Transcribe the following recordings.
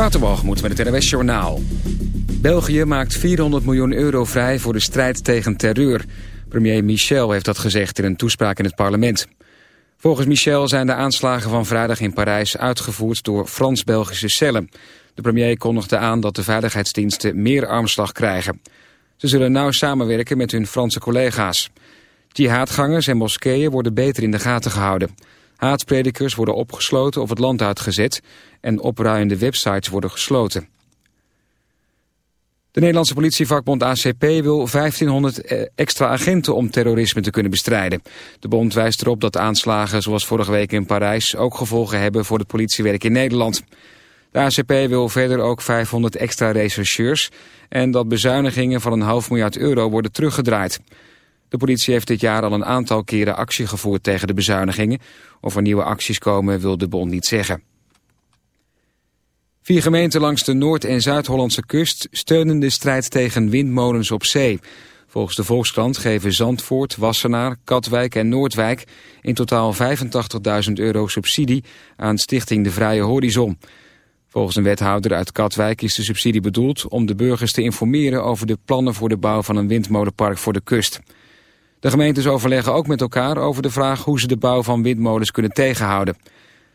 Waterwalgemoed met het NWS Journaal. België maakt 400 miljoen euro vrij voor de strijd tegen terreur. Premier Michel heeft dat gezegd in een toespraak in het parlement. Volgens Michel zijn de aanslagen van vrijdag in Parijs uitgevoerd door Frans-Belgische cellen. De premier kondigde aan dat de veiligheidsdiensten meer armslag krijgen. Ze zullen nauw samenwerken met hun Franse collega's. Jihadgangers en moskeeën worden beter in de gaten gehouden. Haatpredikers worden opgesloten of het land uitgezet en opruiende websites worden gesloten. De Nederlandse politievakbond ACP wil 1500 eh, extra agenten om terrorisme te kunnen bestrijden. De bond wijst erop dat aanslagen zoals vorige week in Parijs ook gevolgen hebben voor het politiewerk in Nederland. De ACP wil verder ook 500 extra rechercheurs en dat bezuinigingen van een half miljard euro worden teruggedraaid. De politie heeft dit jaar al een aantal keren actie gevoerd tegen de bezuinigingen. Of er nieuwe acties komen wil de bond niet zeggen. Vier gemeenten langs de Noord- en Zuid-Hollandse kust steunen de strijd tegen windmolens op zee. Volgens de Volkskrant geven Zandvoort, Wassenaar, Katwijk en Noordwijk in totaal 85.000 euro subsidie aan Stichting De Vrije Horizon. Volgens een wethouder uit Katwijk is de subsidie bedoeld om de burgers te informeren over de plannen voor de bouw van een windmolenpark voor de kust. De gemeentes overleggen ook met elkaar over de vraag hoe ze de bouw van windmolens kunnen tegenhouden.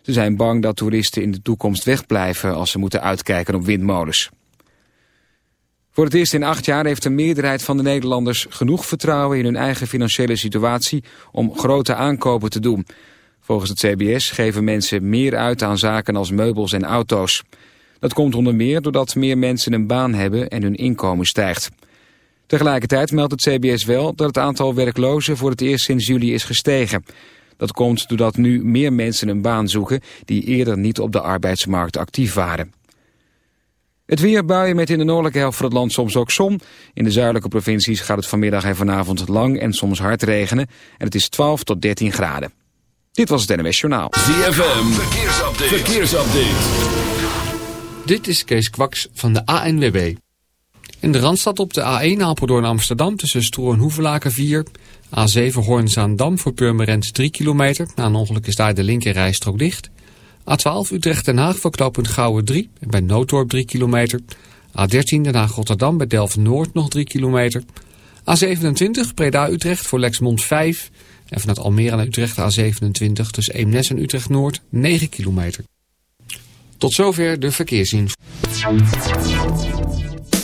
Ze zijn bang dat toeristen in de toekomst wegblijven als ze moeten uitkijken op windmolens. Voor het eerst in acht jaar heeft de meerderheid van de Nederlanders genoeg vertrouwen in hun eigen financiële situatie om grote aankopen te doen. Volgens het CBS geven mensen meer uit aan zaken als meubels en auto's. Dat komt onder meer doordat meer mensen een baan hebben en hun inkomen stijgt. Tegelijkertijd meldt het CBS wel dat het aantal werklozen voor het eerst sinds juli is gestegen. Dat komt doordat nu meer mensen een baan zoeken die eerder niet op de arbeidsmarkt actief waren. Het weer buien met in de noordelijke helft van het land soms ook zon. In de zuidelijke provincies gaat het vanmiddag en vanavond lang en soms hard regenen. En het is 12 tot 13 graden. Dit was het NWS Journaal. ZFM, verkeersupdate. verkeersupdate. Dit is Kees Kwaks van de ANWB. In de Randstad op de A1 Apeldoorn Amsterdam tussen Stroe en Hoevelaken 4. A7 Hoorn-Zaandam voor Purmerend 3 kilometer. Na een ongeluk is daar de linkerrijstrook dicht. A12 Utrecht-Den Haag voor knooppunt Gouwen 3. En bij Noodorp 3 kilometer. A13 Den Haag-Rotterdam bij Delft-Noord nog 3 kilometer. A27 Breda-Utrecht voor Lexmond 5. En vanuit Almere naar Utrecht A27 tussen Eemnes en Utrecht-Noord 9 kilometer. Tot zover de verkeersinformatie.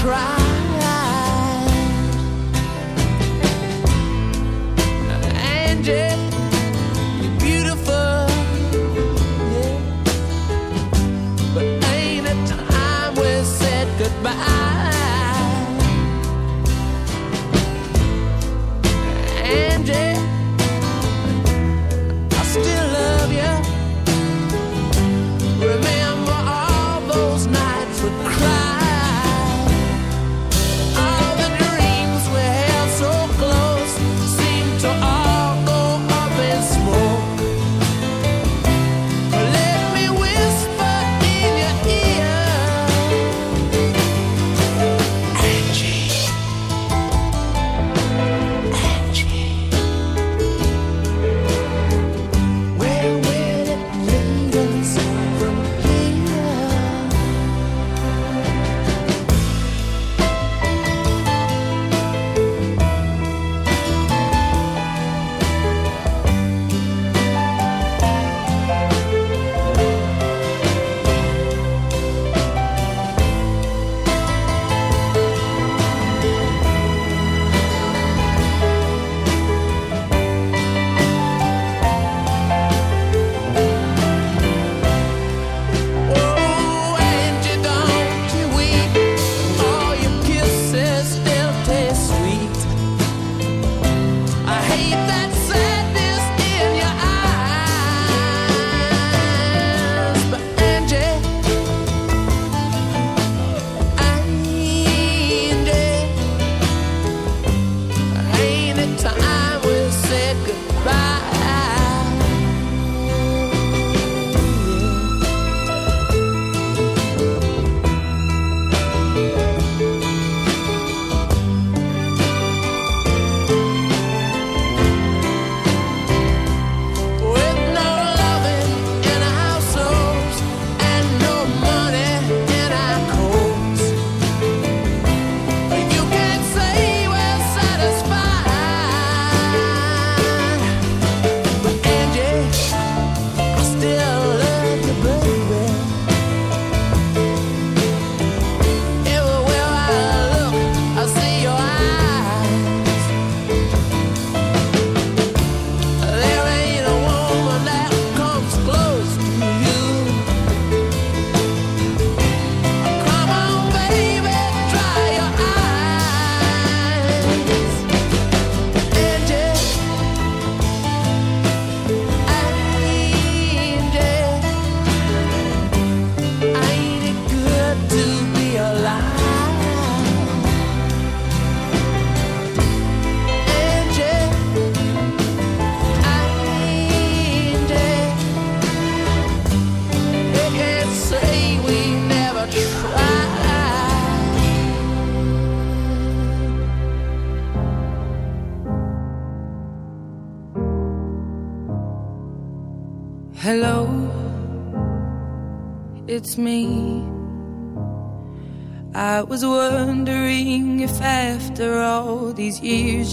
tried. You're beautiful. Yeah. But ain't it time we said goodbye?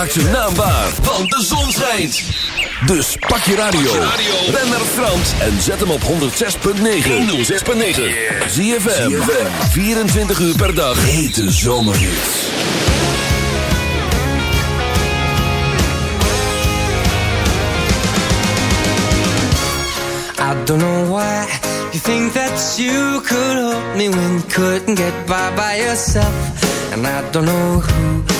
Maak zijn naam waar, want de zon schijnt. Dus pak je radio. Ben naar Frans en zet hem op 106.9. 106.9. ZFM. 24 uur per dag. Hete zomerhits. I don't know why you think that you could help me when you couldn't get by by yourself. And I don't know who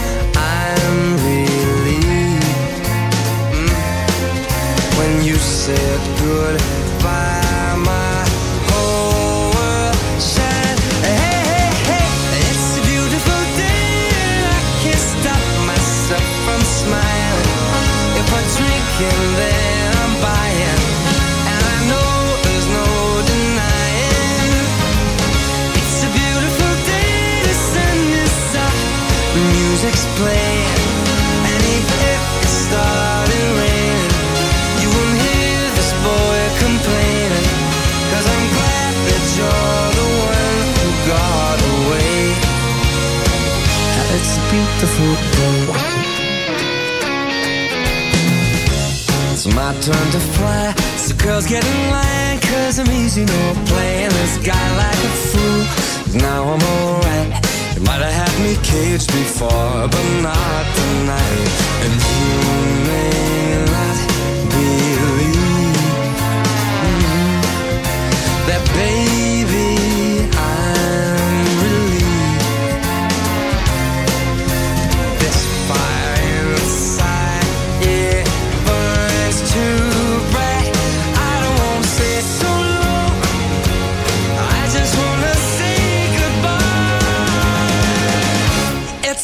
said goodbye. My whole world. Hey, hey, hey, it's a beautiful day, I can't stop myself from smiling. If I drink and turn to fly. So girls get in line, cause I'm easy, no playing this guy like a fool. Now I'm alright. You might have had me caged before, but not tonight. And you may not believe mm, that, baby,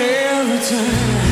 every time.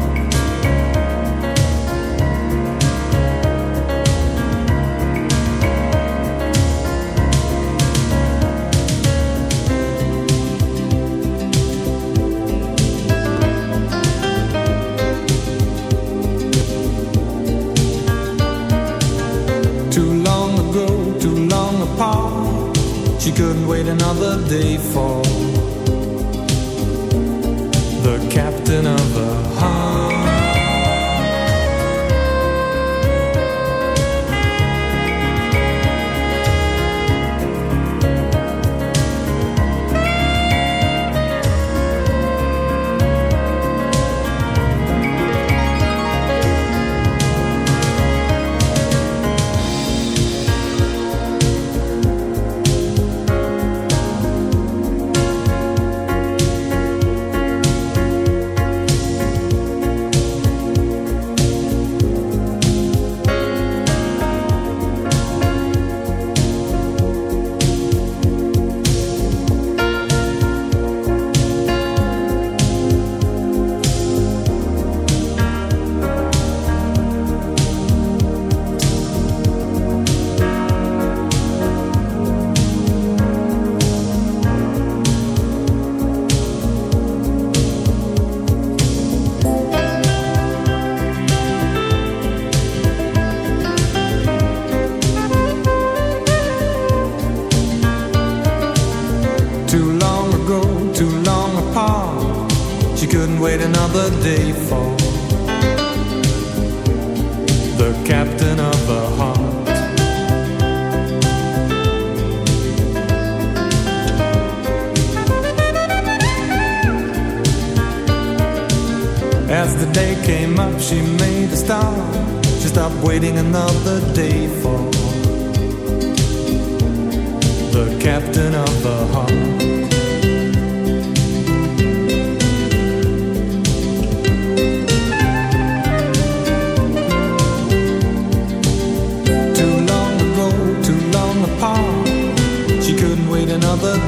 Couldn't wait another day for the captain of her She couldn't wait another day for the captain of the heart. As the day came up, she made a start. She stopped waiting another day for the captain of the heart.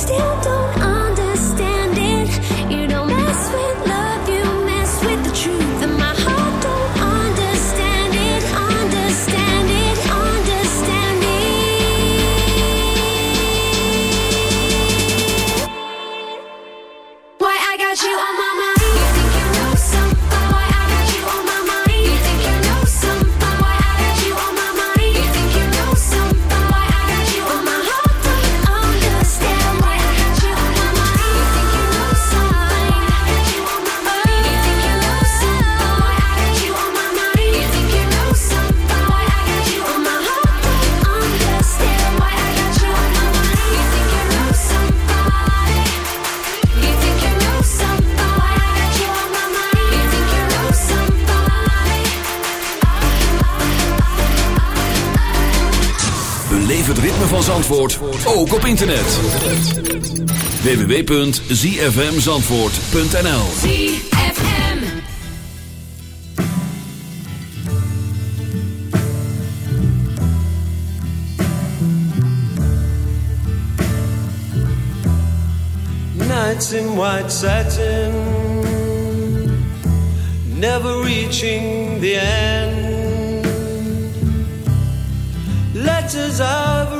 still ook op internet. www.zfmzandvoort.nl Nights in white satin Never reaching the end Letters I've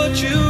What you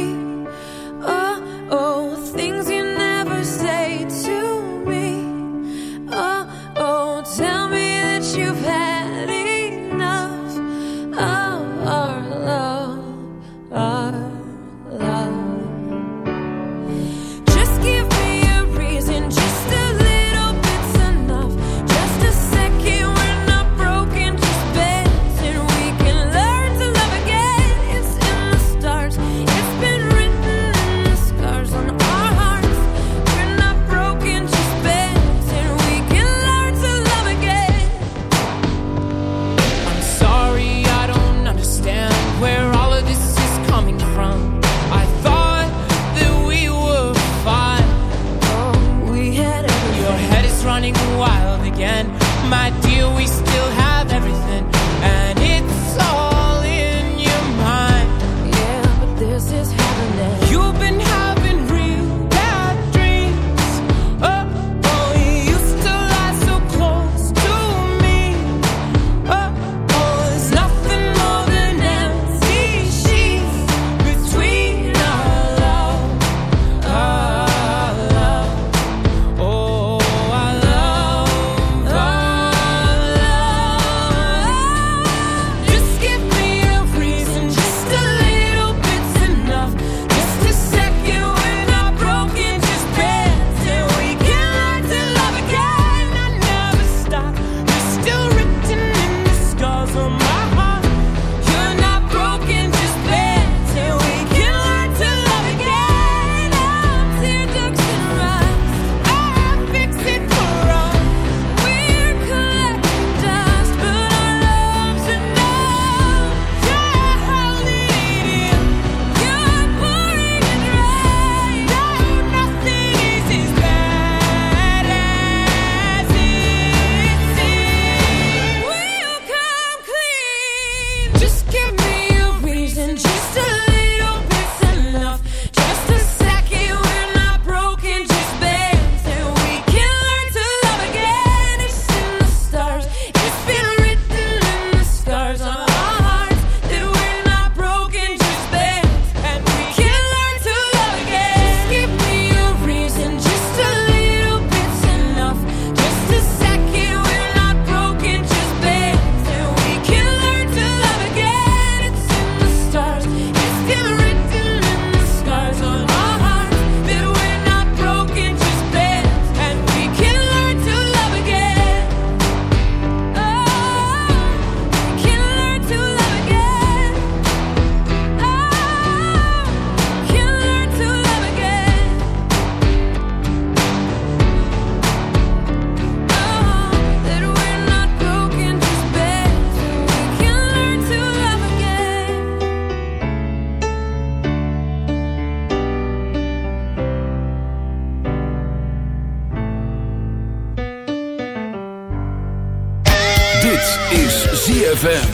ZFM.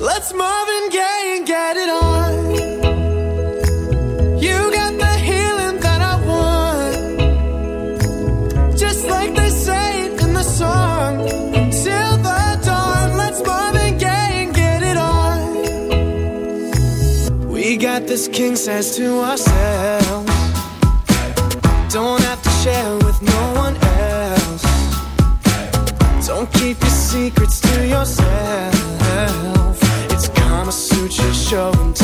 Let's Marvin Gaye and get it on. You got the healing that I want. Just like they say in the song. The dawn, let's Marvin Gaye and get it on. We got this king size to ourselves. Don't have to share with no secrets to yourself. It's Kama Sutra showing.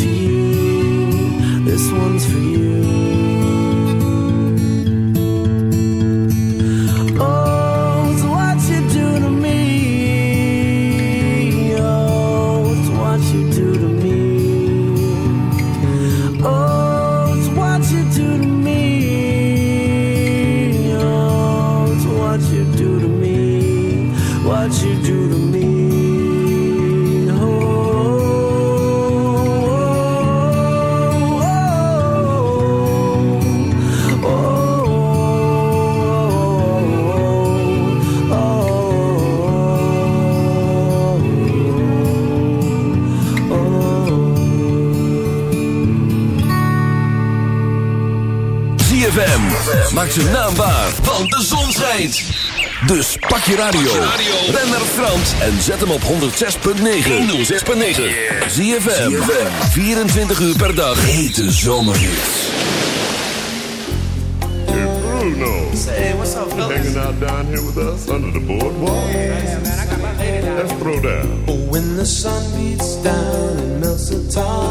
Maak zijn naam waar, want de zon schijnt. Dus pak je radio. Ben naar Frans en zet hem op 106.9. 106.9. ZFM. 24 uur per dag. Hete zomerhits. Bruno. Say, what's up, You hanging out down here with us under the boardwalk? Let's throw down. When the sun beats down and melts the tar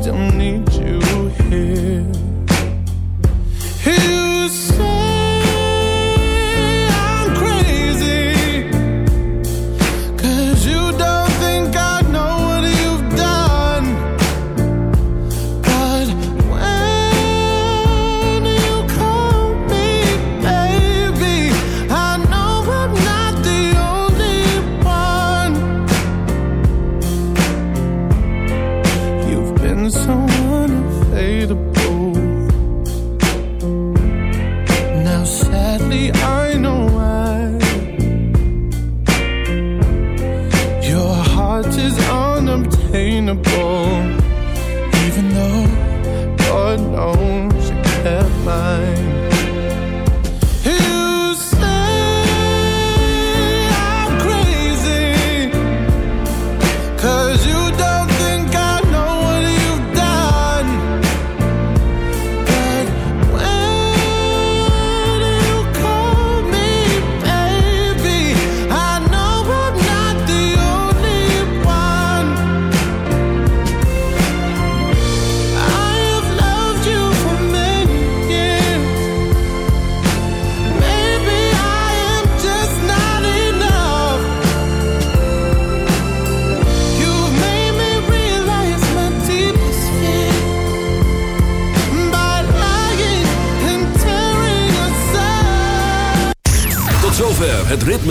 still need you here.